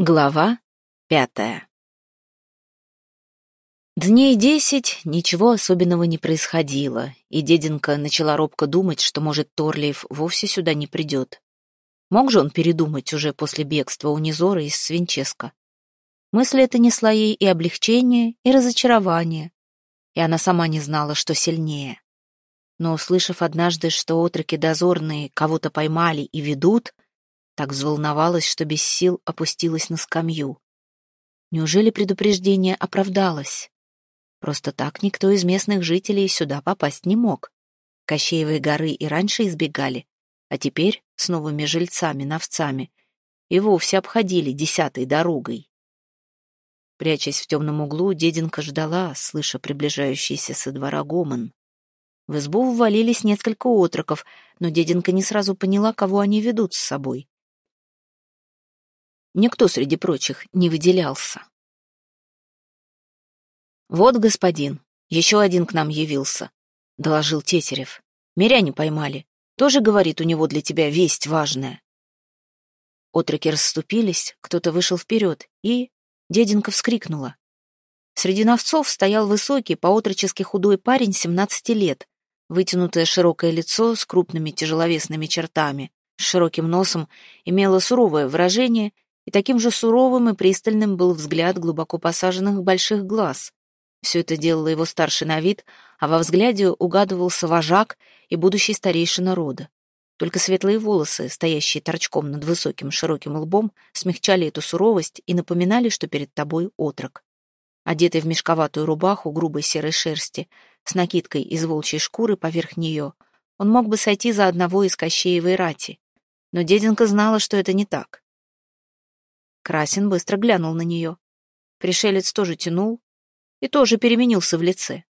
Глава пятая Дней десять ничего особенного не происходило, и деденка начала робко думать, что, может, Торлиев вовсе сюда не придет. Мог же он передумать уже после бегства у Низора из Свинческа? Мысль эта несла ей и облегчение, и разочарование, и она сама не знала, что сильнее. Но, услышав однажды, что отроки дозорные кого-то поймали и ведут, так взволновалась, что без сил опустилась на скамью. Неужели предупреждение оправдалось? Просто так никто из местных жителей сюда попасть не мог. Кощеевой горы и раньше избегали, а теперь с новыми жильцами-новцами и вовсе обходили десятой дорогой. Прячась в темном углу, деденка ждала, слыша приближающийся со двора гомон. В избу ввалились несколько отроков, но деденка не сразу поняла, кого они ведут с собой. Никто среди прочих не выделялся. «Вот, господин, еще один к нам явился», — доложил Тетерев. «Миряне поймали. Тоже, говорит, у него для тебя весть важная». Отроки расступились, кто-то вышел вперед, и... Деденка вскрикнула. Среди новцов стоял высокий, поотрочески худой парень 17 лет, вытянутое широкое лицо с крупными тяжеловесными чертами, с широким носом, имело суровое выражение и таким же суровым и пристальным был взгляд глубоко посаженных больших глаз. Все это делало его старше на вид, а во взгляде угадывался вожак и будущий старейшина рода. Только светлые волосы, стоящие торчком над высоким широким лбом, смягчали эту суровость и напоминали, что перед тобой отрок. Одетый в мешковатую рубаху грубой серой шерсти, с накидкой из волчьей шкуры поверх нее, он мог бы сойти за одного из Кощеевой рати. Но деденка знала, что это не так. Красин быстро глянул на нее. Пришелец тоже тянул и тоже переменился в лице.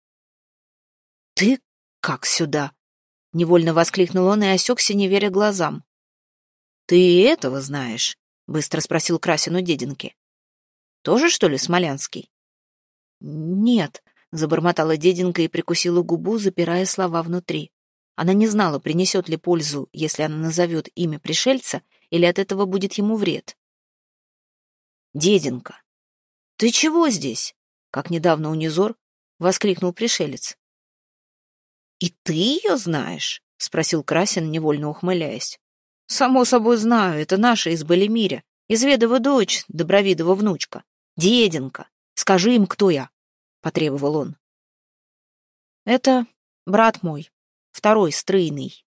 «Ты как сюда?» — невольно воскликнул он и осекся, не веря глазам. «Ты этого знаешь?» — быстро спросил Красин у дединки. «Тоже, что ли, Смолянский?» «Нет», — забормотала дединка и прикусила губу, запирая слова внутри. Она не знала, принесет ли пользу, если она назовет имя пришельца, или от этого будет ему вред. «Деденька, ты чего здесь?» Как недавно у Низор воскликнул пришелец. «И ты ее знаешь?» — спросил Красин, невольно ухмыляясь. «Само собой знаю, это наша из Балимиря, изведова дочь, Добровидова внучка. Деденька, скажи им, кто я?» — потребовал он. «Это брат мой, второй, стройный».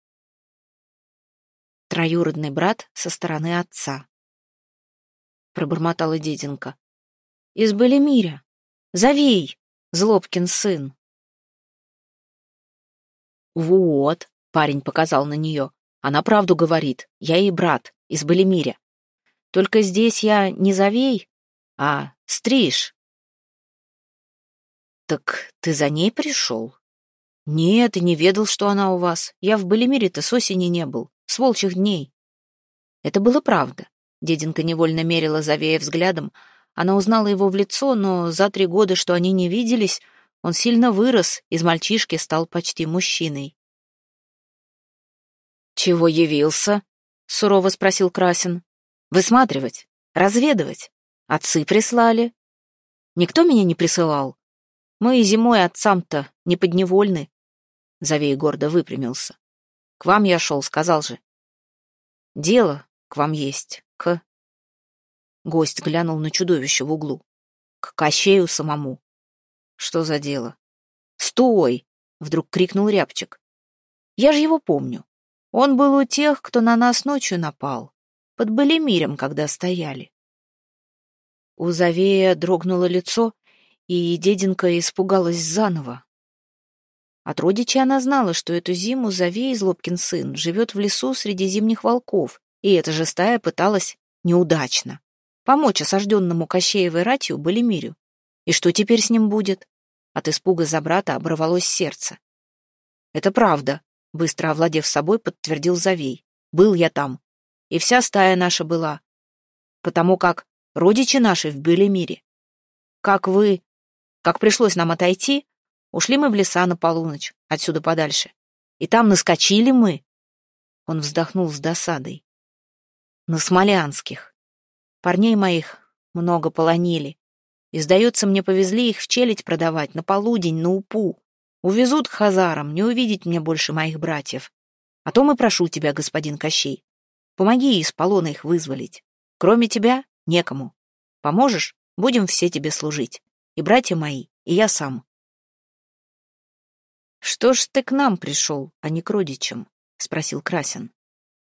Троюродный брат со стороны отца. — пробормотала деденка. «Из Балимиря. Завей, Злобкин сын». «Вот», — парень показал на нее, — «она правду говорит. Я ей брат, из Балимиря. Только здесь я не Завей, а Стриж». «Так ты за ней пришел?» «Нет, и не ведал, что она у вас. Я в Балимире-то с осени не был, с волчьих дней». Это было правда. Деденка невольно мерила Завея взглядом. Она узнала его в лицо, но за три года, что они не виделись, он сильно вырос, из мальчишки стал почти мужчиной. «Чего явился?» — сурово спросил Красин. «Высматривать, разведывать. Отцы прислали. Никто меня не присылал. Мы и зимой отцам-то не подневольны». Завей гордо выпрямился. «К вам я шел, сказал же. Дело к вам есть к...» Гость глянул на чудовище в углу. «К Кощею самому». «Что за дело?» «Стой!» — вдруг крикнул Рябчик. «Я же его помню. Он был у тех, кто на нас ночью напал. Под Балимирем, когда стояли». У Завея дрогнуло лицо, и деденка испугалась заново. От родичей она знала, что эту зиму Завей, Злобкин сын, живет в лесу среди зимних волков, и эта же стая пыталась неудачно помочь осажденному Кощеевой ратью Балимирю. И что теперь с ним будет? От испуга за брата оборвалось сердце. «Это правда», — быстро овладев собой, подтвердил Завей. «Был я там. И вся стая наша была. Потому как родичи наши в Белемире. Как вы... Как пришлось нам отойти, ушли мы в леса на полуночь, отсюда подальше. И там наскочили мы». Он вздохнул с досадой на Смолянских. Парней моих много полонили. И, сдается, мне повезли их в челядь продавать на полудень, на упу. Увезут к хазарам, не увидеть мне больше моих братьев. А то мы прошу тебя, господин Кощей, помоги из полона их вызволить. Кроме тебя некому. Поможешь, будем все тебе служить. И братья мои, и я сам. «Что ж ты к нам пришел, а не к родичам?» — спросил Красин.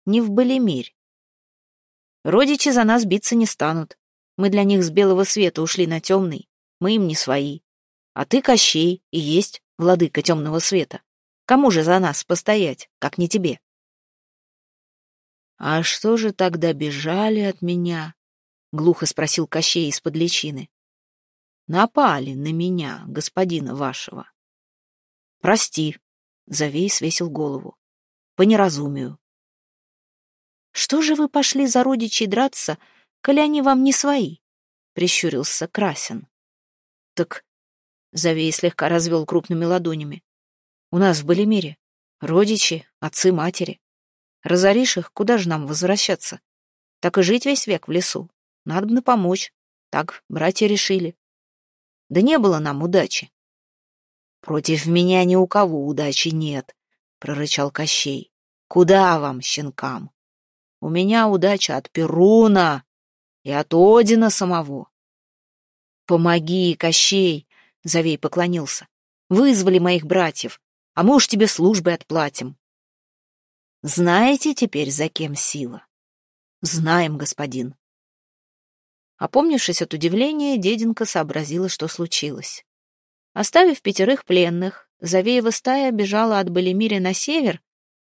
«Не в Балимирь. Родичи за нас биться не станут. Мы для них с белого света ушли на темный, мы им не свои. А ты, Кощей, и есть владыка темного света. Кому же за нас постоять, как не тебе?» «А что же тогда бежали от меня?» — глухо спросил Кощей из-под личины. «Напали на меня, господина вашего». «Прости», — Завей свесил голову. «По неразумию». «Что же вы пошли за родичей драться, коли они вам не свои?» — прищурился Красин. «Так...» — Завей слегка развел крупными ладонями. «У нас в Балимире родичи, отцы, матери. Разоришь их, куда же нам возвращаться? Так и жить весь век в лесу. Надо помочь. Так братья решили. Да не было нам удачи. «Против меня ни у кого удачи нет», — прорычал Кощей. «Куда вам, щенкам? У меня удача от Перуна и от Одина самого». «Помоги, Кощей!» — Завей поклонился. «Вызвали моих братьев, а мы уж тебе службы отплатим». «Знаете теперь, за кем сила?» «Знаем, господин». Опомнившись от удивления, деденка сообразила, что случилось. Оставив пятерых пленных, Завеева стая бежала от Балимири на север,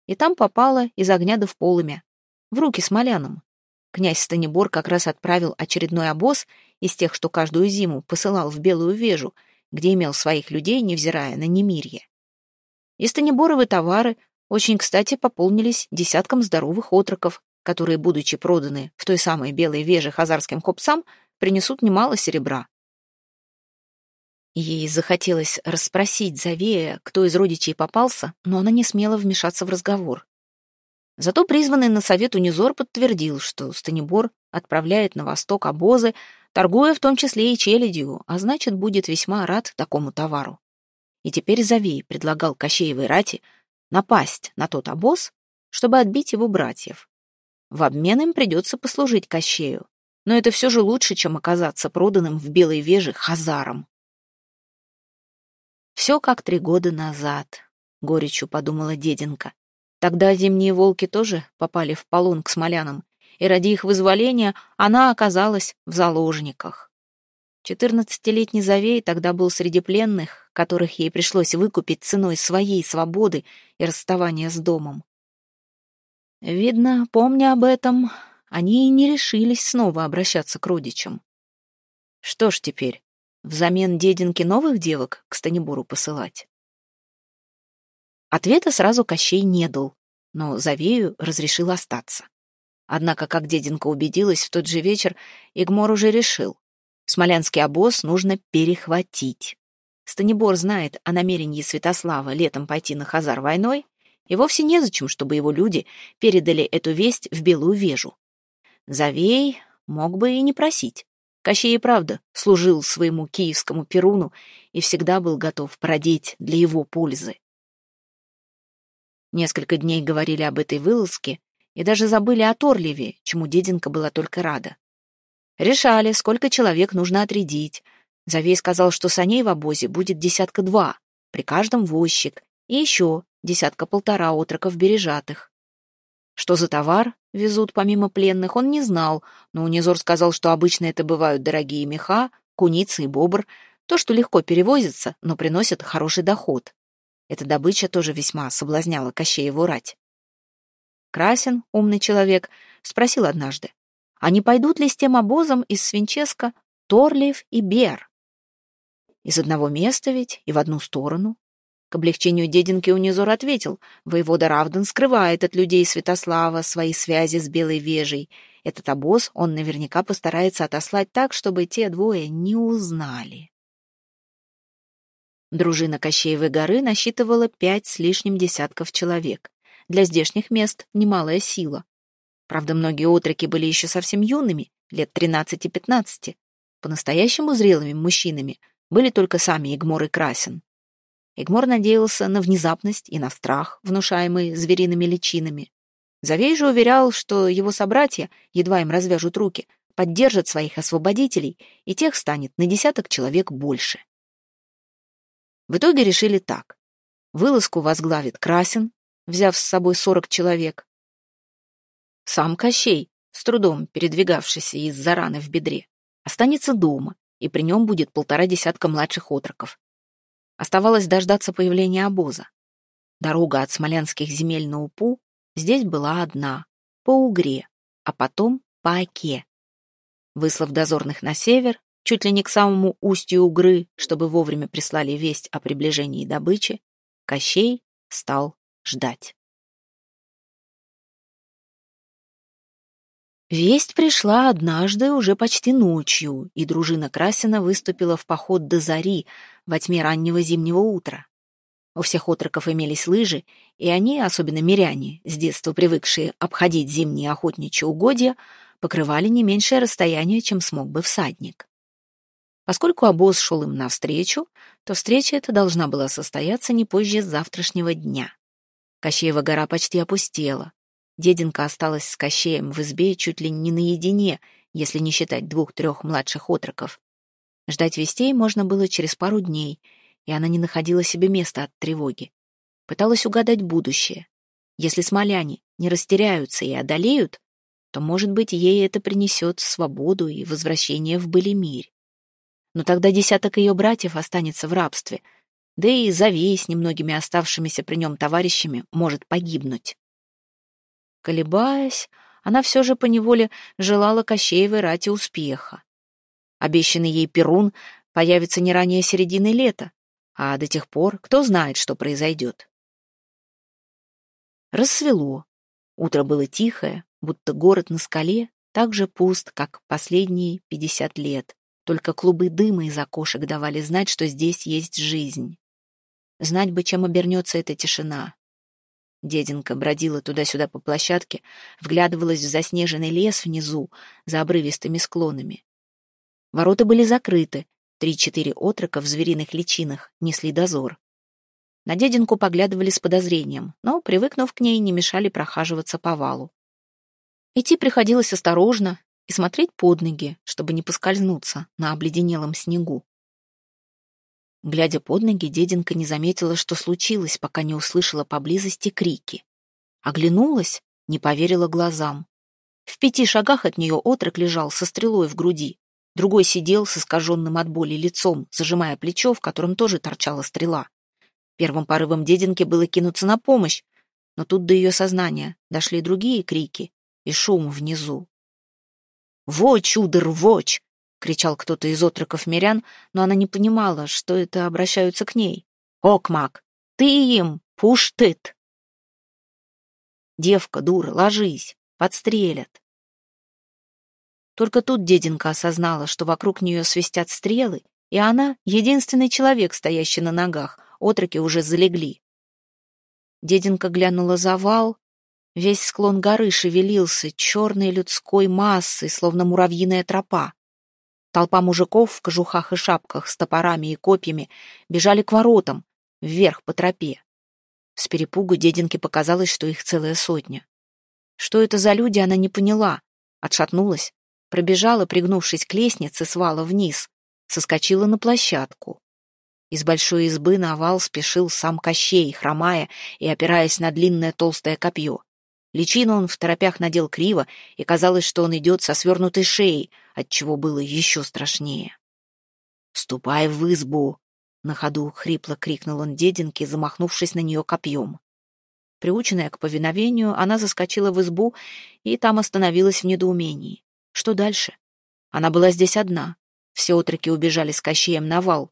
и там попала из огня до в полымя, в руки смолянам. Князь Станибор как раз отправил очередной обоз из тех, что каждую зиму посылал в Белую Вежу, где имел своих людей, невзирая на немирье. И Станиборовы товары очень кстати пополнились десятком здоровых отроков, которые, будучи проданы в той самой Белой Веже хазарским купцам, принесут немало серебра. Ей захотелось расспросить Завея, кто из родичей попался, но она не смела вмешаться в разговор. Зато призванный на совет Унизор подтвердил, что Станибор отправляет на восток обозы, торгуя в том числе и челядью, а значит, будет весьма рад такому товару. И теперь Завей предлагал Кощеевой рати напасть на тот обоз, чтобы отбить его братьев. В обмен им придется послужить Кощею, но это все же лучше, чем оказаться проданным в Белой Веже хазаром. Все как три года назад, горечью подумала деденка. Тогда зимние волки тоже попали в полон к смолянам, и ради их вызволения она оказалась в заложниках. Четырнадцатилетний Завей тогда был среди пленных, которых ей пришлось выкупить ценой своей свободы и расставания с домом. Видно, помня об этом, они и не решились снова обращаться к родичам. Что ж теперь, Взамен дединки новых девок к Станибору посылать? Ответа сразу Кощей не дал, но Завею разрешил остаться. Однако, как дединка убедилась в тот же вечер, Игмор уже решил. Смолянский обоз нужно перехватить. Станибор знает о намерении Святослава летом пойти на Хазар войной, и вовсе незачем, чтобы его люди передали эту весть в Белую Вежу. Завей мог бы и не просить. Кощей и правда служил своему киевскому Перуну и всегда был готов продеть для его пользы. Несколько дней говорили об этой вылазке и даже забыли о Торлеве, чему деденка была только рада. Решали, сколько человек нужно отрядить. Завей сказал, что саней в обозе будет десятка два, при каждом возчик, и еще десятка-полтора отроков бережатых. Что за товар везут помимо пленных, он не знал, но Унизор сказал, что обычно это бывают дорогие меха, куницы и бобр, то, что легко перевозится, но приносит хороший доход. Эта добыча тоже весьма соблазняла Кощееву рать. Красин, умный человек, спросил однажды, а не пойдут ли с тем обозом из Свинческа Торлиев и Бер? Из одного места ведь и в одну сторону. К облегчению дединки Унизор ответил, воевода Равден скрывает от людей Святослава свои связи с Белой Вежей. Этот обоз он наверняка постарается отослать так, чтобы те двое не узнали. Дружина Кощеевой горы насчитывала пять с лишним десятков человек. Для здешних мест немалая сила. Правда, многие отроки были еще совсем юными, лет 13-15, По-настоящему зрелыми мужчинами были только сами Игмор и Красин. Игмор надеялся на внезапность и на страх, внушаемый звериными личинами. Завей же уверял, что его собратья, едва им развяжут руки, поддержат своих освободителей, и тех станет на десяток человек больше. В итоге решили так. Вылазку возглавит Красин, взяв с собой сорок человек. Сам Кощей, с трудом передвигавшийся из-за раны в бедре, останется дома, и при нем будет полтора десятка младших отроков. Оставалось дождаться появления обоза. Дорога от смолянских земель на Упу здесь была одна, по Угре, а потом по Оке. Выслав дозорных на север, чуть ли не к самому устью Угры, чтобы вовремя прислали весть о приближении добычи, Кощей стал ждать. Весть пришла однажды уже почти ночью, и дружина Красина выступила в поход до зари, во тьме раннего зимнего утра. У всех отроков имелись лыжи, и они, особенно миряне, с детства привыкшие обходить зимние охотничьи угодья, покрывали не меньшее расстояние, чем смог бы всадник. Поскольку обоз шел им навстречу, то встреча эта должна была состояться не позже завтрашнего дня. Кощеева гора почти опустела. Деденка осталась с Кощеем в избе чуть ли не наедине, если не считать двух-трех младших отроков. Ждать вестей можно было через пару дней, и она не находила себе места от тревоги. Пыталась угадать будущее. Если смоляне не растеряются и одолеют, то, может быть, ей это принесет свободу и возвращение в былимирь. Но тогда десяток ее братьев останется в рабстве, да и Завей с немногими оставшимися при нем товарищами может погибнуть. Колебаясь, она все же поневоле желала Кощеевой рати успеха. Обещанный ей Перун появится не ранее середины лета, а до тех пор кто знает, что произойдет. Рассвело. Утро было тихое, будто город на скале так же пуст, как последние пятьдесят лет. Только клубы дыма из окошек давали знать, что здесь есть жизнь. Знать бы, чем обернется эта тишина. Деденка бродила туда-сюда по площадке, вглядывалась в заснеженный лес внизу, за обрывистыми склонами. Ворота были закрыты, три-четыре отрока в звериных личинах несли дозор. На деденку поглядывали с подозрением, но, привыкнув к ней, не мешали прохаживаться по валу. Идти приходилось осторожно и смотреть под ноги, чтобы не поскользнуться на обледенелом снегу. Глядя под ноги, деденка не заметила, что случилось, пока не услышала поблизости крики. Оглянулась, не поверила глазам. В пяти шагах от нее отрок лежал со стрелой в груди. Другой сидел с искаженным от боли лицом, зажимая плечо, в котором тоже торчала стрела. Первым порывом деденки было кинуться на помощь, но тут до ее сознания дошли другие крики и шум внизу. «Воч, удр, воч!» — кричал кто-то из отроков мирян, но она не понимала, что это обращаются к ней. «Окмак, ты им, пуштыт!» «Девка, дура, ложись, подстрелят!» Только тут деденка осознала, что вокруг нее свистят стрелы, и она — единственный человек, стоящий на ногах, отроки уже залегли. Деденка глянула за вал, весь склон горы шевелился черной людской массой, словно муравьиная тропа. Толпа мужиков в кожухах и шапках с топорами и копьями бежали к воротам, вверх по тропе. С перепугу дединке показалось, что их целая сотня. Что это за люди, она не поняла. Отшатнулась, пробежала, пригнувшись к лестнице, свала вниз, соскочила на площадку. Из большой избы на вал спешил сам Кощей, хромая и опираясь на длинное толстое копье. Личину он в торопях надел криво, и казалось, что он идет со свернутой шеей, отчего было еще страшнее. «Ступай в избу!» — на ходу хрипло крикнул он дединке, замахнувшись на нее копьем. Приученная к повиновению, она заскочила в избу и там остановилась в недоумении. Что дальше? Она была здесь одна. Все отроки убежали с Кощеем на вал.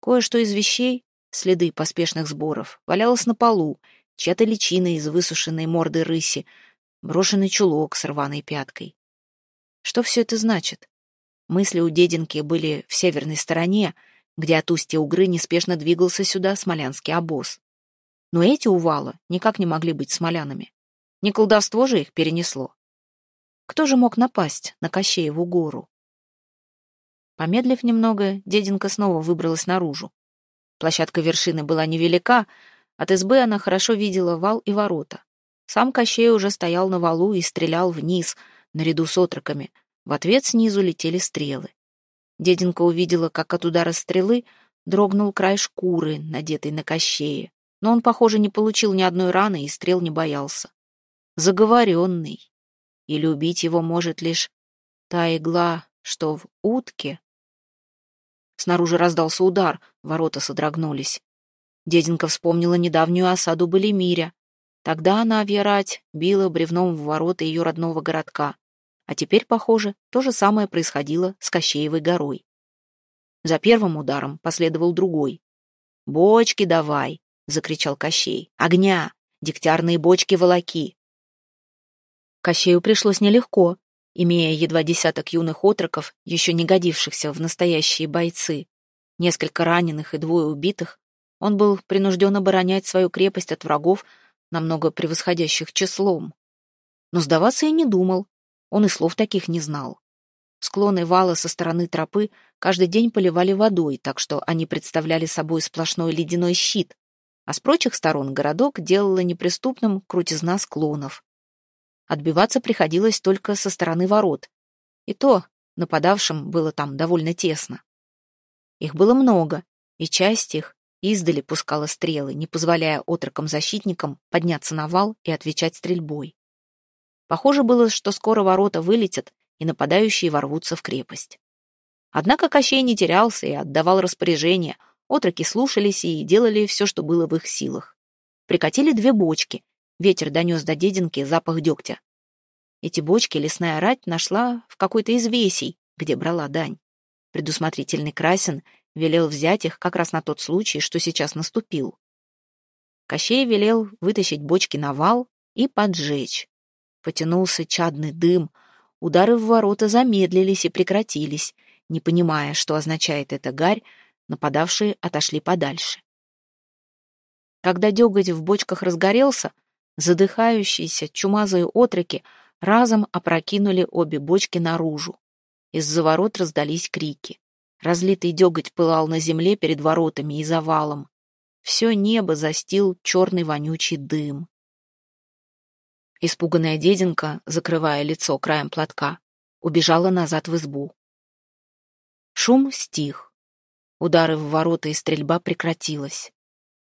Кое-что из вещей, следы поспешных сборов, валялось на полу, чья-то личина из высушенной морды рыси, брошенный чулок с рваной пяткой. Что все это значит? Мысли у дединки были в северной стороне, где от устья Угры неспешно двигался сюда смолянский обоз. Но эти увалы никак не могли быть смолянами. Не колдовство же их перенесло. Кто же мог напасть на Кощееву гору? Помедлив немного, деденка снова выбралась наружу. Площадка вершины была невелика, от избы она хорошо видела вал и ворота. Сам Кощей уже стоял на валу и стрелял вниз, наряду с отроками. В ответ снизу летели стрелы. Деденка увидела, как от удара стрелы дрогнул край шкуры, надетой на Кощее. Но он, похоже, не получил ни одной раны и стрел не боялся. Заговоренный. Или убить его может лишь та игла, что в утке. Снаружи раздался удар, ворота содрогнулись. Деденка вспомнила недавнюю осаду Балимиря. Тогда она, Авьярать, била бревном в ворота ее родного городка. А теперь, похоже, то же самое происходило с Кощеевой горой. За первым ударом последовал другой. «Бочки давай!» — закричал Кощей. «Огня! Дегтярные бочки волоки!» Кощею пришлось нелегко, имея едва десяток юных отроков, еще не годившихся в настоящие бойцы. Несколько раненых и двое убитых, он был принужден оборонять свою крепость от врагов, намного превосходящих числом. Но сдаваться и не думал, он и слов таких не знал. Склоны вала со стороны тропы каждый день поливали водой, так что они представляли собой сплошной ледяной щит, а с прочих сторон городок делала неприступным крутизна склонов. Отбиваться приходилось только со стороны ворот, и то нападавшим было там довольно тесно. Их было много, и часть их издали пускала стрелы, не позволяя отрокам-защитникам подняться на вал и отвечать стрельбой. Похоже было, что скоро ворота вылетят, и нападающие ворвутся в крепость. Однако Кощей не терялся и отдавал распоряжения, отроки слушались и делали все, что было в их силах. Прикатили две бочки, ветер донес до дединки запах дегтя. Эти бочки лесная рать нашла в какой-то из весей, где брала дань. Предусмотрительный Красин велел взять их как раз на тот случай, что сейчас наступил. Кощей велел вытащить бочки на вал и поджечь. Потянулся чадный дым, удары в ворота замедлились и прекратились. Не понимая, что означает эта гарь, нападавшие отошли подальше. Когда деготь в бочках разгорелся, задыхающиеся чумазые отроки разом опрокинули обе бочки наружу. Из-за ворот раздались крики. Разлитый деготь пылал на земле перед воротами и завалом. Все небо застил черный вонючий дым. Испуганная деденка, закрывая лицо краем платка, убежала назад в избу. Шум стих. Удары в ворота и стрельба прекратилась.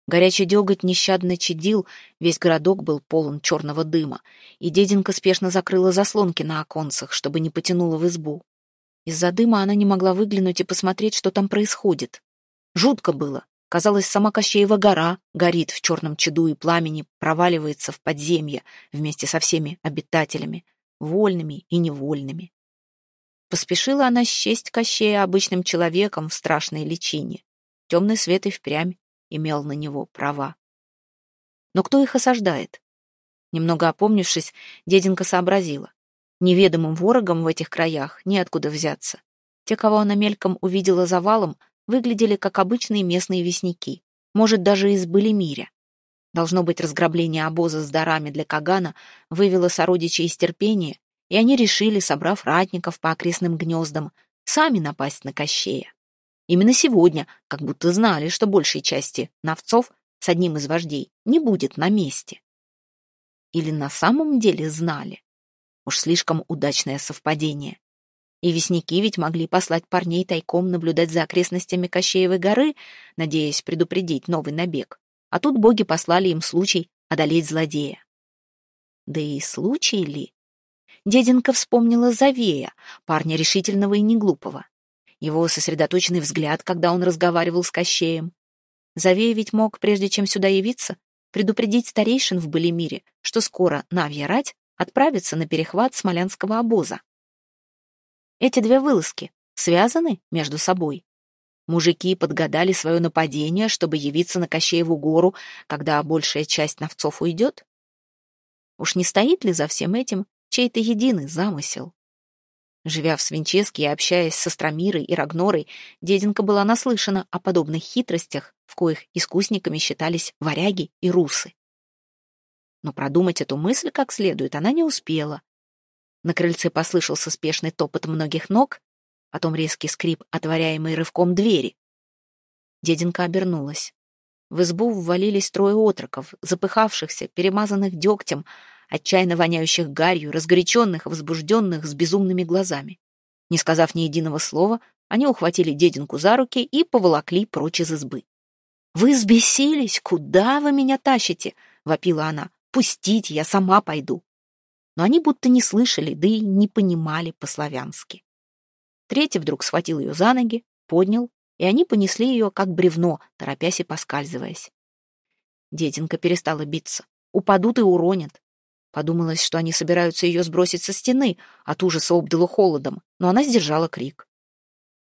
Горячий деготь нещадно чадил, весь городок был полон черного дыма, и деденка спешно закрыла заслонки на оконцах, чтобы не потянуло в избу. Из-за дыма она не могла выглянуть и посмотреть, что там происходит. Жутко было. Казалось, сама Кощеева гора горит в черном чаду и пламени, проваливается в подземье вместе со всеми обитателями, вольными и невольными. Поспешила она счесть Кощея обычным человеком в страшной личине. Темный свет и впрямь имел на него права. Но кто их осаждает? Немного опомнившись, деденка сообразила. Неведомым ворогам в этих краях неоткуда взяться. Те, кого она мельком увидела завалом, выглядели как обычные местные весняки, может, даже из Былимиря. Должно быть, разграбление обоза с дарами для Кагана вывело сородичей из терпения, и они решили, собрав ратников по окрестным гнездам, сами напасть на Кощея. Именно сегодня, как будто знали, что большей части новцов с одним из вождей не будет на месте. Или на самом деле знали? Уж слишком удачное совпадение. И весняки ведь могли послать парней тайком наблюдать за окрестностями Кощеевой горы, надеясь предупредить новый набег. А тут боги послали им случай одолеть злодея. Да и случай ли? Деденка вспомнила Завея, парня решительного и неглупого. Его сосредоточенный взгляд, когда он разговаривал с Кощеем. Завея ведь мог, прежде чем сюда явиться, предупредить старейшин в Балимире, что скоро Навья Рать отправится на перехват смолянского обоза. Эти две вылазки связаны между собой. Мужики подгадали свое нападение, чтобы явиться на Кощееву гору, когда большая часть новцов уйдет? Уж не стоит ли за всем этим чей-то единый замысел? Живя в Свинческе и общаясь со Стромирой и Рагнорой, деденка была наслышана о подобных хитростях, в коих искусниками считались варяги и русы. Но продумать эту мысль как следует она не успела. На крыльце послышался спешный топот многих ног. потом резкий скрип, отворяемый рывком двери. Деденка обернулась. В избу ввалились трое отроков, запыхавшихся, перемазанных дегтем, отчаянно воняющих гарью, разгоряченных, возбужденных, с безумными глазами. Не сказав ни единого слова, они ухватили деденку за руки и поволокли прочь из избы. «Вы взбесились? Куда вы меня тащите?» — вопила она. «Пустите, я сама пойду». Но они будто не слышали, да и не понимали по-славянски. Третий вдруг схватил ее за ноги, поднял, и они понесли ее, как бревно, торопясь и поскальзываясь. Деденка перестала биться. Упадут и уронят. Подумалось, что они собираются ее сбросить со стены, от ужаса обдало холодом, но она сдержала крик.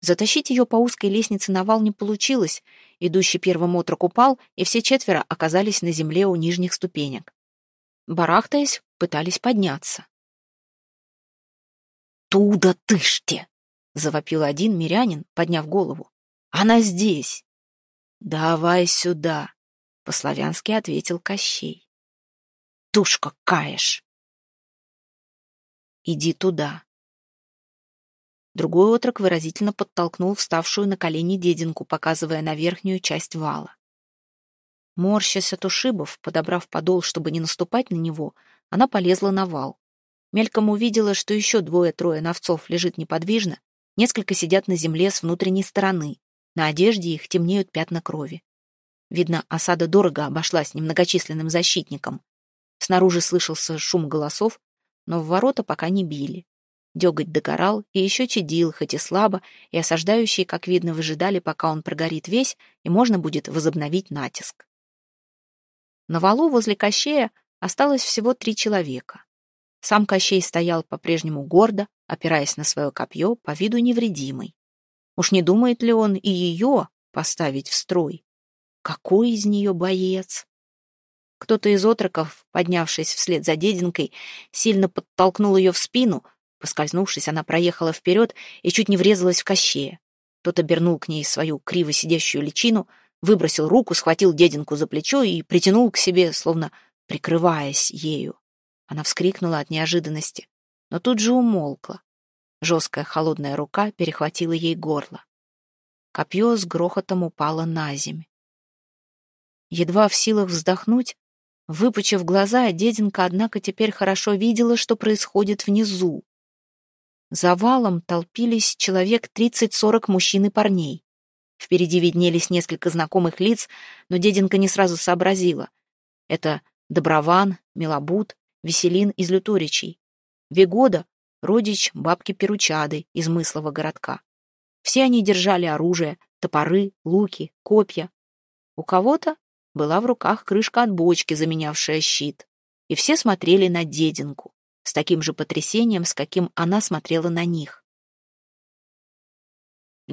Затащить ее по узкой лестнице на вал не получилось. Идущий первым отрок упал, и все четверо оказались на земле у нижних ступенек. Барахтаясь, пытались подняться. «Туда тышьте!» — завопил один мирянин, подняв голову. «Она здесь!» «Давай сюда!» — по-славянски ответил Кощей. «Тушка каешь!» «Иди туда!» Другой отрок выразительно подтолкнул вставшую на колени дединку, показывая на верхнюю часть вала. Морщась от ушибов, подобрав подол, чтобы не наступать на него, она полезла на вал. Мельком увидела, что еще двое-трое новцов лежит неподвижно, несколько сидят на земле с внутренней стороны, на одежде их темнеют пятна крови. Видно, осада дорого обошлась немногочисленным защитникам. Снаружи слышался шум голосов, но в ворота пока не били. Деготь догорал и еще чадил, хоть и слабо, и осаждающие, как видно, выжидали, пока он прогорит весь, и можно будет возобновить натиск. На валу возле Кощея осталось всего три человека. Сам Кощей стоял по-прежнему гордо, опираясь на свое копье, по виду невредимый. Уж не думает ли он и ее поставить в строй? Какой из нее боец? Кто-то из отроков, поднявшись вслед за дединкой, сильно подтолкнул ее в спину, Поскользнувшись, она проехала вперед и чуть не врезалась в кощея. Тот обернул к ней свою криво сидящую личину, выбросил руку, схватил дединку за плечо и притянул к себе, словно прикрываясь ею. Она вскрикнула от неожиданности, но тут же умолкла. Жесткая холодная рука перехватила ей горло. Копье с грохотом упало на земь. Едва в силах вздохнуть, выпучив глаза, дединка, однако, теперь хорошо видела, что происходит внизу. За валом толпились человек 30-40 мужчин и парней. Впереди виднелись несколько знакомых лиц, но деденка не сразу сообразила. Это Доброван, Милобут, Веселин из Люторичей. Вегода — родич бабки Перучады из Мыслого городка. Все они держали оружие, топоры, луки, копья. У кого-то была в руках крышка от бочки, заменявшая щит. И все смотрели на деденку с таким же потрясением, с каким она смотрела на них.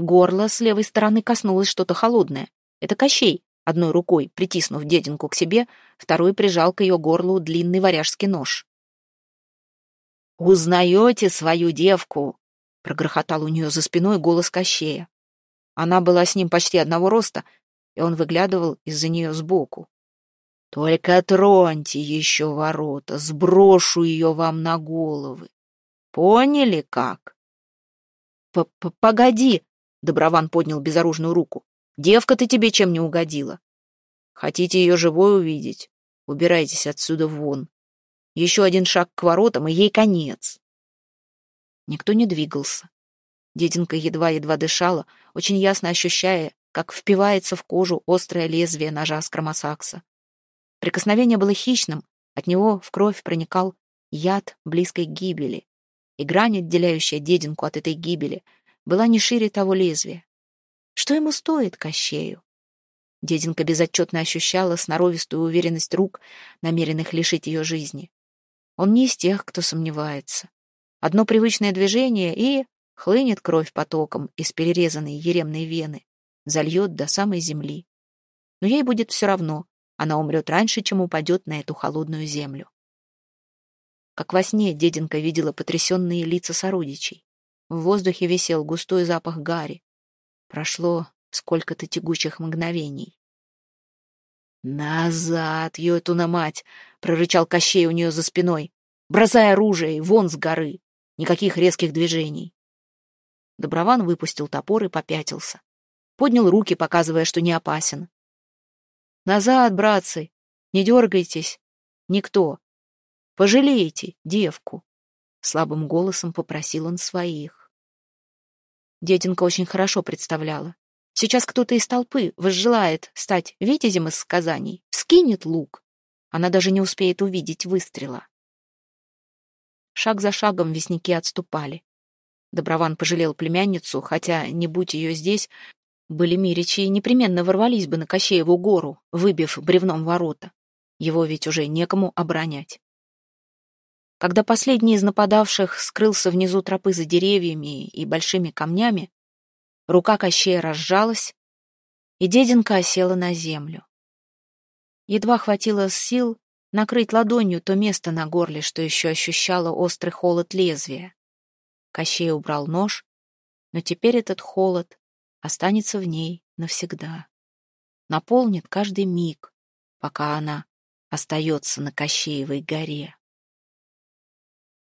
Горло с левой стороны коснулось что-то холодное. Это Кощей, одной рукой притиснув дединку к себе, второй прижал к ее горлу длинный варяжский нож. «Узнаете свою девку?» — прогрохотал у нее за спиной голос Кощея. Она была с ним почти одного роста, и он выглядывал из-за нее сбоку. Только троньте еще ворота, сброшу ее вам на головы. Поняли как? П -п Погоди, Доброван поднял безоружную руку. Девка ты тебе чем не угодила? Хотите ее живой увидеть? Убирайтесь отсюда вон. Еще один шаг к воротам, и ей конец. Никто не двигался. Дединка едва-едва дышала, очень ясно ощущая, как впивается в кожу острое лезвие ножа скромосакса. Прикосновение было хищным, от него в кровь проникал яд близкой гибели, и грань, отделяющая дединку от этой гибели, была не шире того лезвия. Что ему стоит Кощею? Дединка безотчетно ощущала сноровистую уверенность рук, намеренных лишить ее жизни. Он не из тех, кто сомневается. Одно привычное движение, и хлынет кровь потоком из перерезанной еремной вены, зальет до самой земли. Но ей будет все равно, она умрет раньше, чем упадет на эту холодную землю. Как во сне деденка видела потрясенные лица сородичей. В воздухе висел густой запах гари. Прошло сколько-то тягучих мгновений. «Назад, Йотуна мать!» — прорычал Кощей у нее за спиной. «Бросай оружие, вон с горы! Никаких резких движений!» Доброван выпустил топор и попятился. Поднял руки, показывая, что не опасен. «Назад, братцы! Не дергайтесь! Никто! Пожалейте девку!» Слабым голосом попросил он своих. Деденка очень хорошо представляла. Сейчас кто-то из толпы возжелает стать витязем из сказаний, скинет лук. Она даже не успеет увидеть выстрела. Шаг за шагом весники отступали. Доброван пожалел племянницу, хотя, не будь ее здесь, были миричи непременно ворвались бы на Кощееву гору, выбив бревном ворота. Его ведь уже некому оборонять. Когда последний из нападавших скрылся внизу тропы за деревьями и большими камнями, рука Кощея разжалась, и деденка осела на землю. Едва хватило сил накрыть ладонью то место на горле, что еще ощущало острый холод лезвия. Кощей убрал нож, но теперь этот холод останется в ней навсегда. Наполнит каждый миг, пока она остается на Кощеевой горе.